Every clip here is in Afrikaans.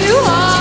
you are.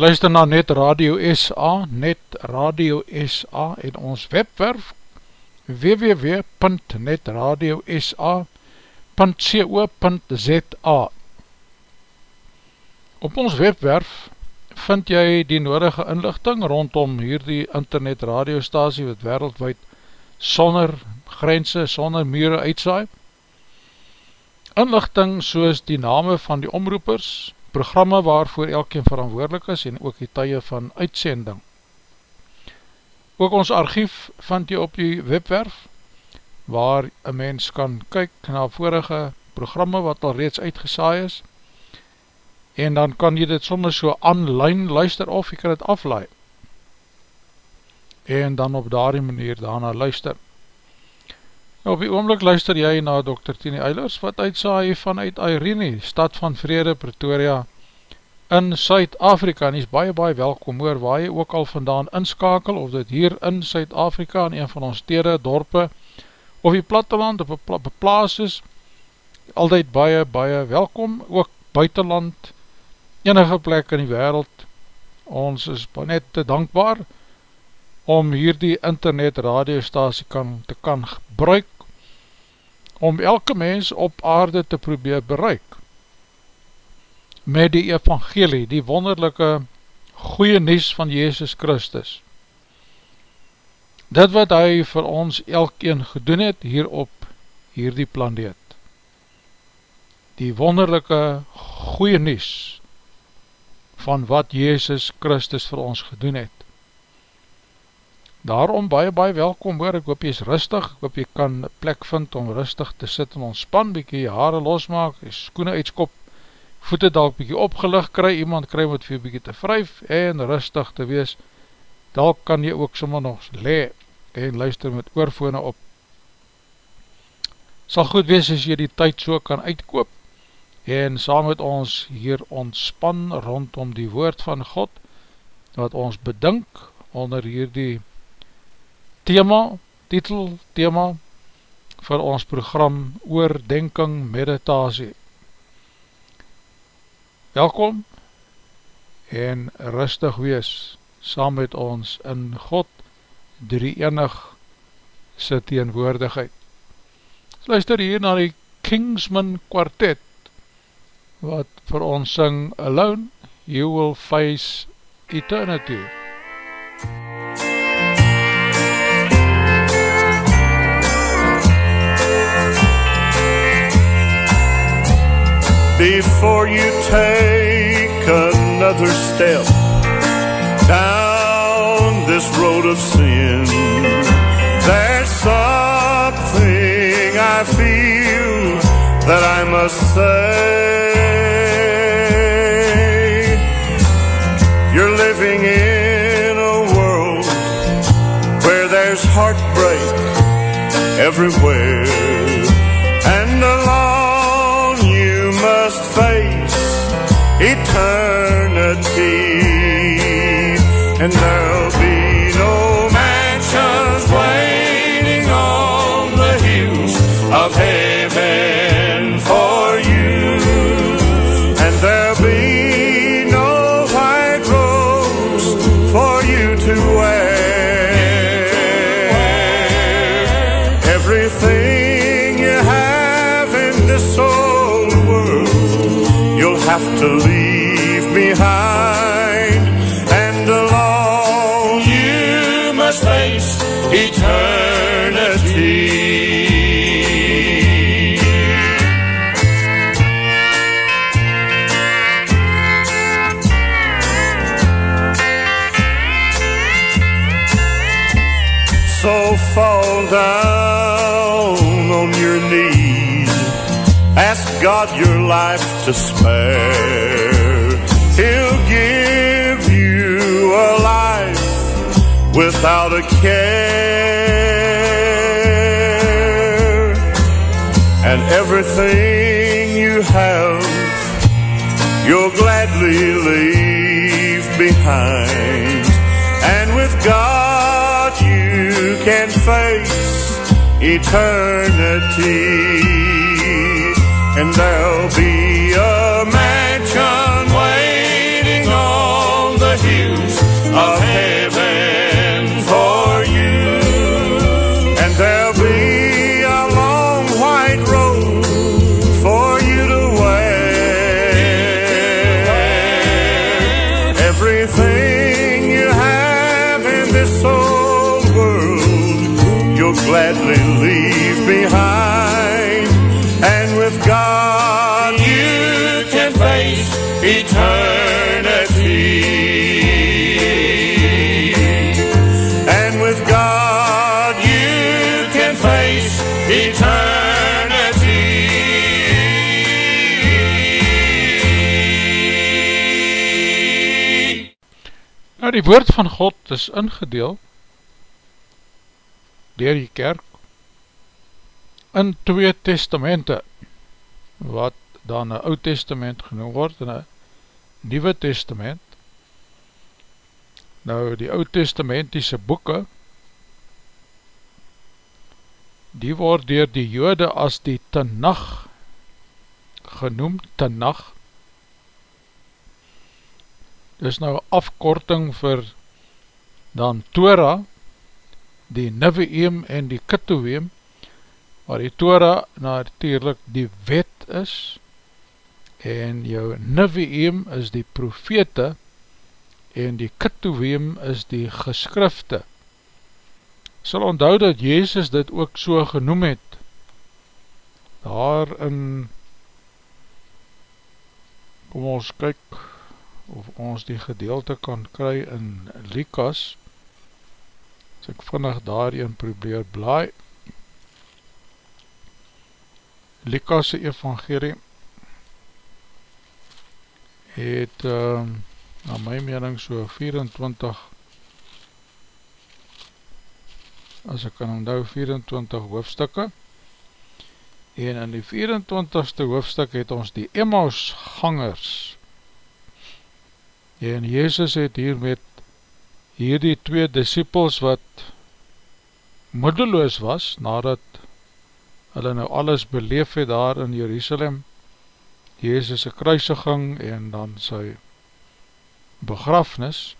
luister na Net Radio SA, Net Radio SA en ons webwerf www.netradiosa.co.za Op ons webwerf vind jy die nodige inlichting rondom hierdie internet radiostasie wat wereldwijd sonder grense, sonder mure uitsaai. Inlichting soos die name van die omroepers, programme waarvoor elkeen verantwoordelik is en ook die tye van uitsending. Ook ons archief vind jy op die webwerf waar een mens kan kyk na vorige programme wat al reeds uitgesaai is en dan kan jy dit soms so online luister of jy kan dit aflaai en dan op daardie manier daarna luister. Op die oomlik luister jy na Dr. Tini Eilers wat uitsaai vanuit Irene, stad van Vrede, Pretoria in Suid-Afrika. En hy is baie baie welkom. Hoor waar jy ook al vandaan inskakel of dit hier in Suid-Afrika in een van ons stede, dorpe of die platteland of een plaas is. Altyd baie baie welkom. Ook buitenland enige plek in die wereld. Ons is net te dankbaar om hierdie internet radiostasie kan, te kan gebruik om elke mens op aarde te probeer bereik met die evangelie, die wonderlijke goeie nies van Jezus Christus. Dit wat hy vir ons elkeen gedoen het hier op hierdie planeet. Die wonderlijke goeie nies van wat Jezus Christus vir ons gedoen het. Daarom baie baie welkom hoor, ek hoop jy is rustig, ek hoop jy kan plek vind om rustig te sit en ontspan, bykie jy haare losmaak, jy skoene uitskop, voete dalk bykie opgelig kry, iemand kry wat vir jy bykie te vryf en rustig te wees, dalk kan jy ook sommer nog le en luister met oorvone op. Sal goed wees as jy die tyd so kan uitkoop en saam met ons hier ontspan rondom die woord van God, wat ons bedink onder hierdie thema, titel, thema vir ons program Oordenking Meditasie. Welkom en rustig wees saam met ons in God drie enig sy teenwoordigheid. Luister hier na die Kingsman Quartet wat vir ons syng Alone You Will Face Eternity. Before you take another step down this road of sin. There's something I feel that I must say. You're living in a world where there's heartbreak everywhere. Eternity. And there'll life to spare. He'll give you a life without a care. And everything you have, you'll gladly leave behind. And with God you can face eternity. And there'll be a mansion waiting on the hills of heaven with God, you can face eternity. And with God you can face eternity. Nou die woord van God is ingedeel dier die kerk in twee testamente wat dan een oud testament genoem word en een nieuwe testament. Nou die oud testamentiese boeken die word dier die jode as die Tanach genoem, Tanach dis nou afkorting vir dan Torah die Niveeem en die Kittoeem waar die Torah natuurlijk die wet is en jou Niveeem is die profete en die Kittoeem is die geskrifte. Sal onthou dat Jezus dit ook so genoem het daar in kom ons kyk of ons die gedeelte kan kry in Likas as ek vinnig daarin probeer blaai Likas evangerie het um, na my mening so 24 as ek kan onthou 24 hoofstukke. En in die 24ste hoofstuk het ons die Emmaus gangers. En Jezus het hier met hier die twee disciples wat middeloos was nadat hulle nou alles beleef het daar in Jerusalem Jezus' kruisiging en dan sy begrafnis.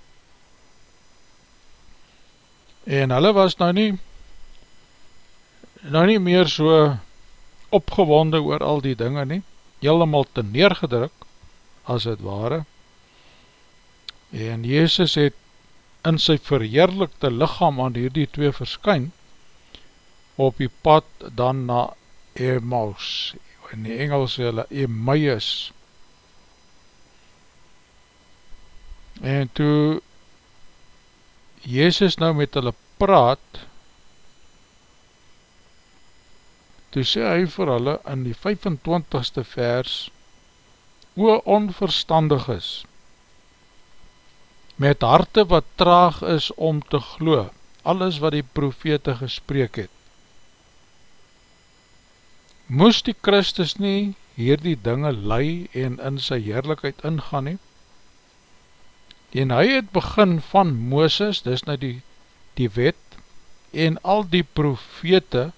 En hulle was nou nie nou nie meer so opgewonde oor al die dinge nie, helemaal te neergedruk as het ware. En Jezus het in sy verheerlikte lichaam aan hierdie twee verskyn op die pad dan na Emmaus in die Engels hulle Emmaus en toe Jezus nou met hulle praat, toe sê hy vir hulle in die 25ste vers, o onverstandig is, met harte wat traag is om te glo, alles wat die profete gespreek het. Moes die Christus nie hier die dinge lei en in sy heerlijkheid ingaan nie? en hy het begin van Mooses, dis nou die, die wet, en al die profete,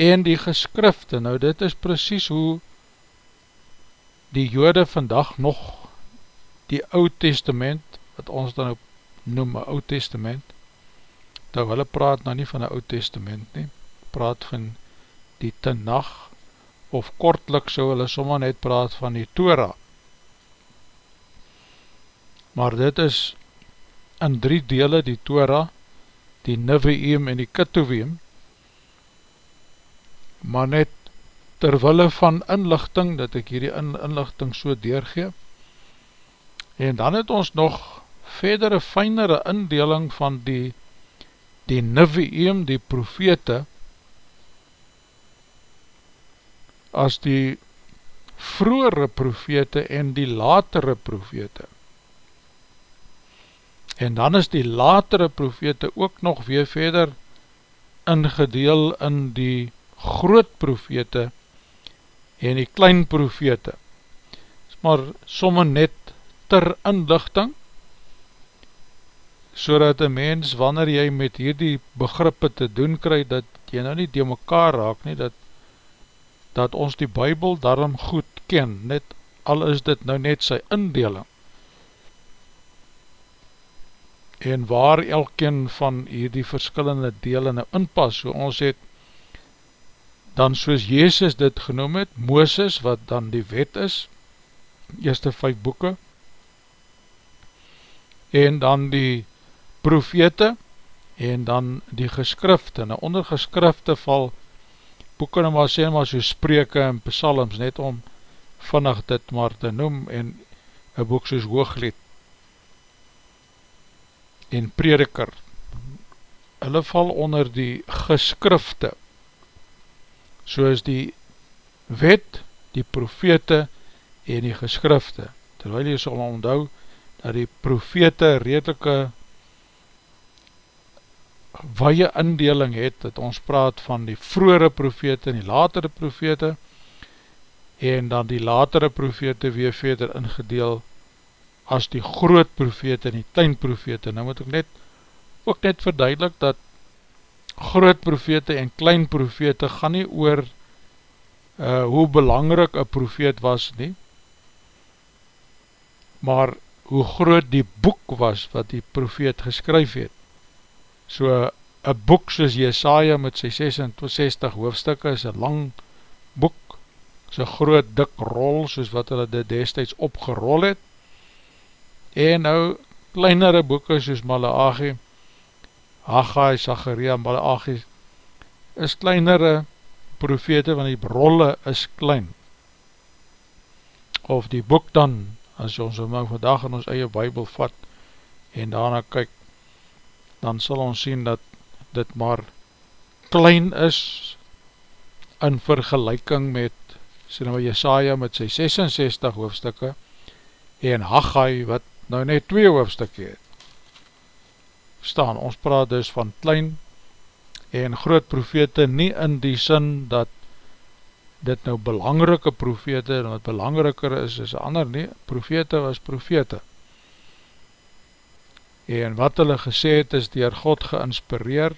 en die geskrifte, nou dit is precies hoe die jode vandag nog die oud testament, wat ons dan ook noem oud testament, nou hulle praat nou nie van een oud testament nie, praat van die tenag, of kortlik so hulle sommer net praat van die Torah, maar dit is in drie dele die Torah, die Niveeem en die Kittoeem, maar net terwille van inlichting, dat ek hierdie in, inlichting so deurgee, en dan het ons nog verdere fijnere indeling van die die Niveeem, die profete, as die vroere profete en die latere profete. En dan is die latere profete ook nog weer verder ingedeel in die groot profete en die klein profete. Maar somme net ter inlichting so dat een mens wanneer jy met hierdie begrippe te doen kry dat jy nou nie die mekaar raak nie dat, dat ons die bybel daarom goed ken net al is dit nou net sy indeling. En waar elkeen van hierdie verskillende dele nou inpas, so ons het dan soos Jezus dit genoem het, Mooses wat dan die wet is, eerste vijf boeken, en dan die profete, en dan die geskrifte, nou onder geskrifte val boeken nou maar sê maar so spreke en psalms, net om vannig dit maar te noem, en een boek soos Hooglied en Prediker, hulle val onder die geskrifte, soos die wet, die profete en die geskrifte, terwyl jy sal onthou, dat die profete redelike waie indeling het, dat ons praat van die vroere profete en die latere profete, en dan die latere profete weer verder ingedeel as die groot profete en die tuinprofete. Nou moet ek net, ook net verduidelik dat groot profete en klein profete gaan nie oor uh, hoe belangrik een profeet was nie, maar hoe groot die boek was wat die profeet geskryf het. So, een boek soos Jesaja met sy 66 hoofdstukke is een lang boek, is een groot dik rol soos wat hulle dit destijds opgerol het, en nou kleinere boeken soos Malachi, Haggai, Zacharia, Malachi, is kleinere profete, want die rolle is klein. Of die boek dan, as ons nou vandag in ons eie bybel vat en daarna kyk, dan sal ons sien dat dit maar klein is in vergelijking met sê nou Jesaja met sy 66 hoofdstukke en Haggai wat nou net 2 hoofdstukke het. Staan, ons praat dus van klein en groot profete nie in die sin dat dit nou belangrike profete, en wat belangriker is, is ander nie, profete was profete. En wat hulle gesê het, is dier God geinspireer,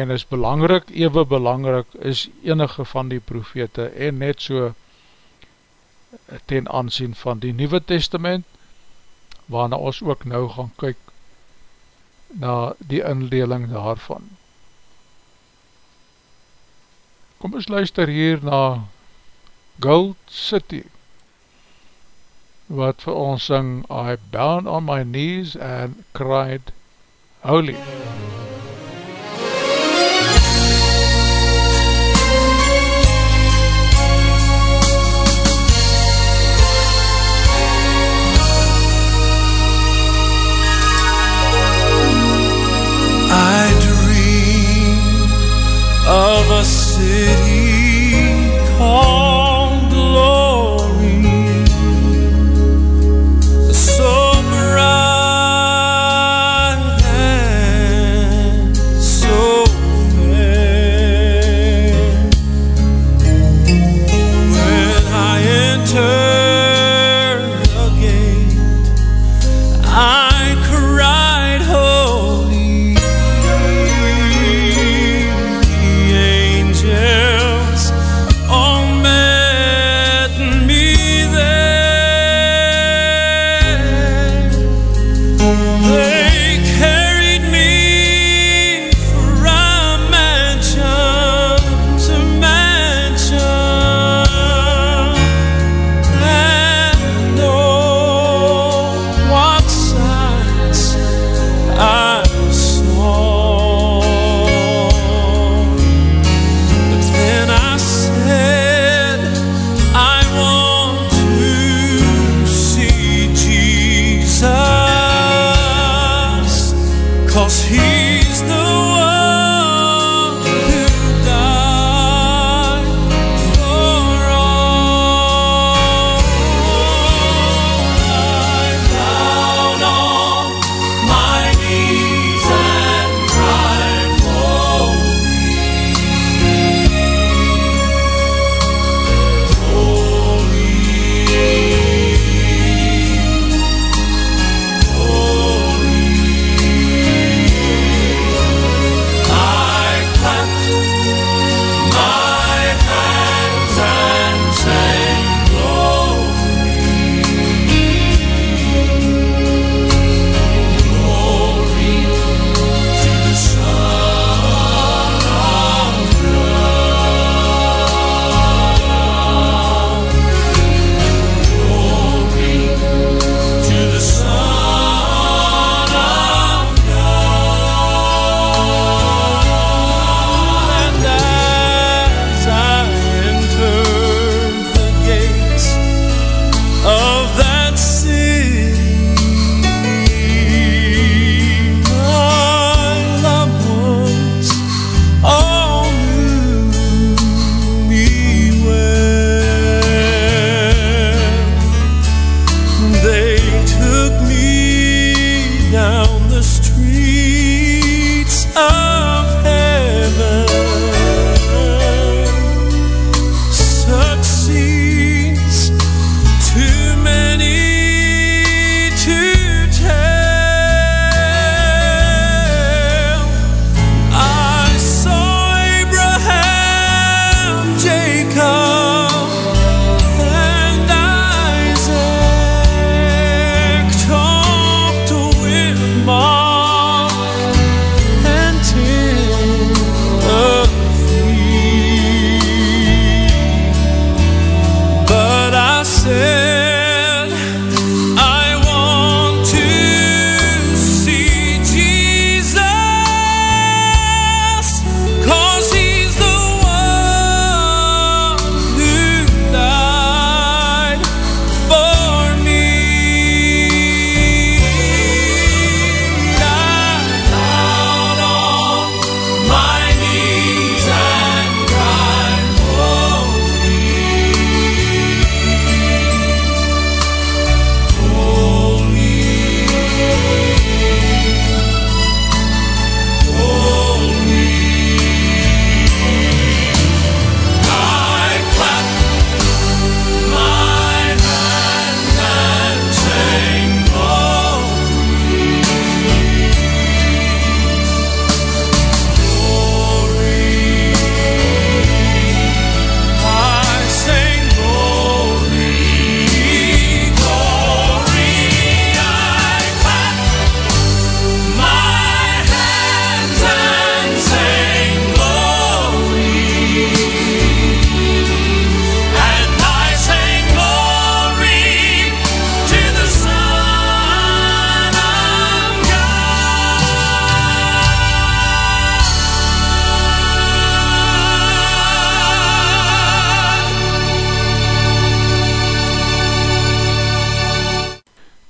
en is belangrik, ewe belangrik, is enige van die profete, en net so ten aansien van die Nieuwe Testament, waarna ons ook nou gaan kyk, na die indeling daarvan. Kom ons luister hier na Gold City wat vir ons sing I bound on my knees and cried holy. I dream of a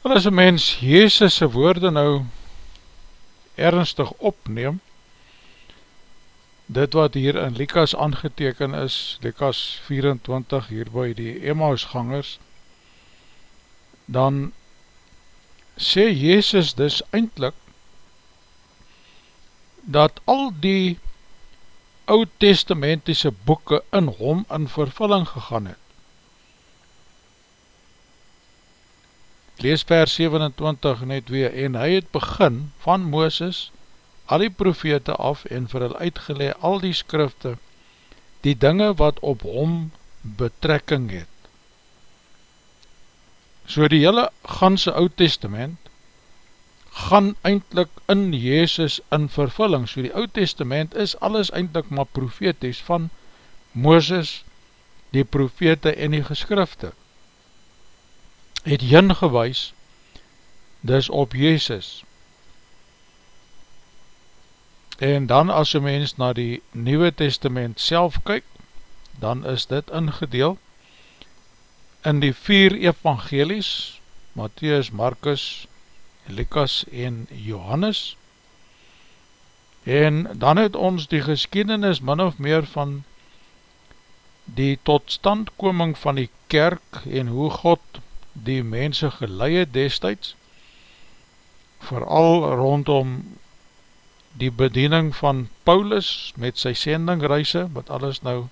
Wel as een mens Jezus' woorde nou ernstig opneem, dit wat hier in Likas aangeteken is, Likas 24 hier by die Emmausgangers, dan sê Jezus dus eindelijk dat al die oud-testamentiese boeken in hom in vervulling gegaan het. Lees vers 27 net weer, en hy het begin van Mooses, al die profete af, en vir hulle uitgeleid al die skrifte, die dinge wat op hom betrekking het. So die hele ganse oud testament, gaan eindelijk in Jezus in vervulling. So die oud testament is alles eindelijk maar profeties van Mooses, die profete en die geskrifte. Het jyn gewys, dis op Jezus. En dan as een mens na die Nieuwe Testament self kyk, dan is dit ingedeel in die vier evangelies, Matthäus, Markus, Lukas en Johannes en dan het ons die geskiedenis min of meer van die totstandkoming van die kerk en hoe God die mense geleie destijds vooral rondom die bediening van Paulus met sy sendingreise wat alles nou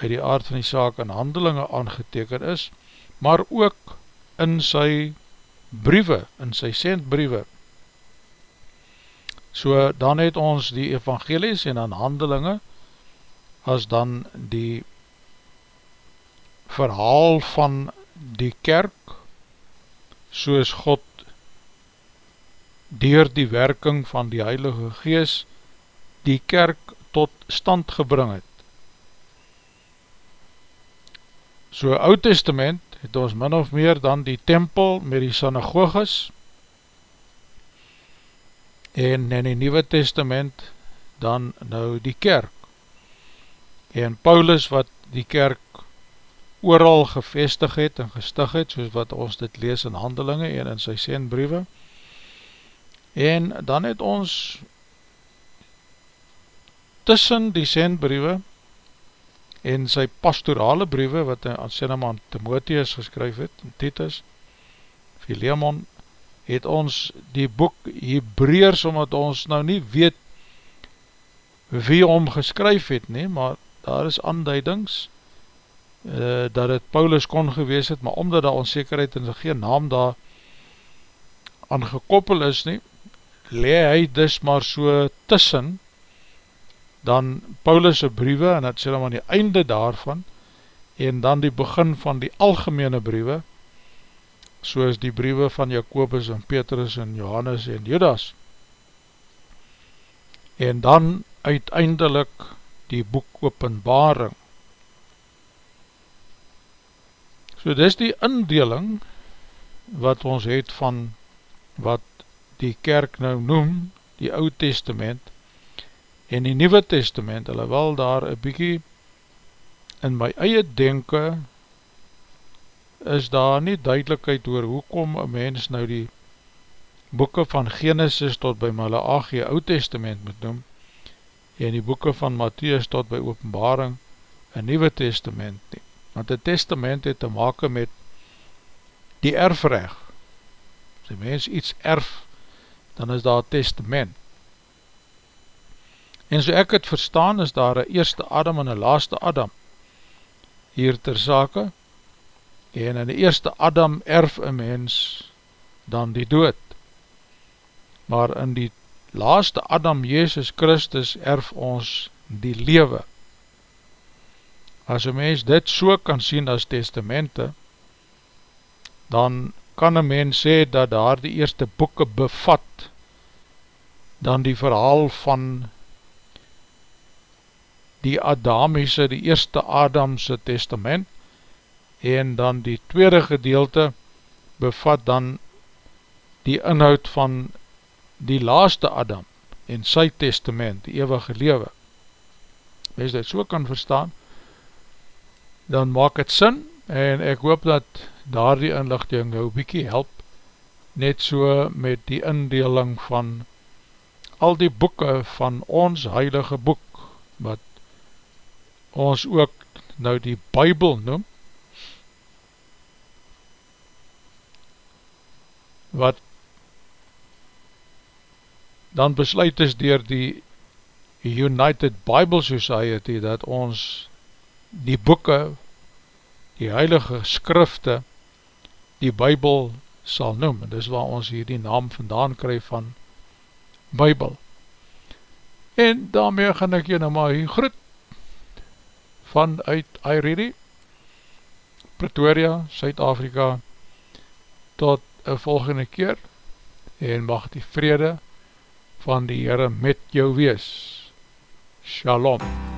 uit die aard van die saak in handelinge aangeteken is maar ook in sy briewe, in sy sendbriewe. So dan het ons die evangelies en dan handelinge as dan die verhaal van die kerk soos God dier die werking van die Heilige Gees die kerk tot stand gebring het. So Oud Testament het ons min of meer dan die tempel met die synagoges en in die Nieuwe Testament dan nou die kerk en Paulus wat die kerk ooral gevestig het en gestig het soos wat ons dit lees in handelinge en in sy sendbriewe en dan het ons tussen die sendbriewe en sy pastorale briewe wat hy aan Sinema aan Timotheus geskryf het, Titus, Philemon, het ons die boek Hebreers, omdat ons nou nie weet wie hom geskryf het nie, maar daar is aanduidings uh, dat het Paulus kon gewees het, maar omdat daar onzekerheid en geen naam daar aan gekoppel is nie, le hy dus maar so tussen dan Paulus' briewe, en het sê dan aan die einde daarvan, en dan die begin van die algemene briewe, soos die briewe van Jacobus en Petrus en Johannes en Judas, en dan uiteindelik die boek openbaring. So dis die indeling wat ons het van wat die kerk nou noem, die oud testament, En die Nieuwe Testament, hulle wel daar een bykie in my eie denke is daar nie duidelijkheid oor hoekom een mens nou die boeken van Genesis tot by Malachi Oud Testament moet noem en die boeken van Matthias tot by Openbaring een Nieuwe Testament. Want die Testament het te maken met die erfrecht. As die mens iets erf, dan is daar Testament. En so ek het verstaan is daar een eerste Adam en een laaste Adam hier ter sake en in die eerste Adam erf een mens dan die dood. Maar in die laaste Adam, Jezus Christus, erf ons die lewe. As een mens dit so kan sien as testamente, dan kan een mens sê dat daar die eerste boeken bevat dan die verhaal van die Adamiese, die eerste Adamse testament, en dan die tweede gedeelte bevat dan die inhoud van die laaste Adam en sy testament, die eeuwige lewe. As dit so kan verstaan, dan maak het sin, en ek hoop dat daar die inlichting jou bykie help, net so met die indeling van al die boeken van ons heilige boek, wat ons ook nou die Bijbel noem, wat dan besluit is dier die United Bible Society dat ons die boeken, die heilige skrifte, die Bijbel sal noem. En dis waar ons hier die naam vandaan krijg van Bijbel. En daarmee gaan ek jy nou maar hier groet vanuit Airiri, Pretoria, Suid-Afrika, tot een volgende keer en mag die vrede van die Heere met jou wees. Shalom.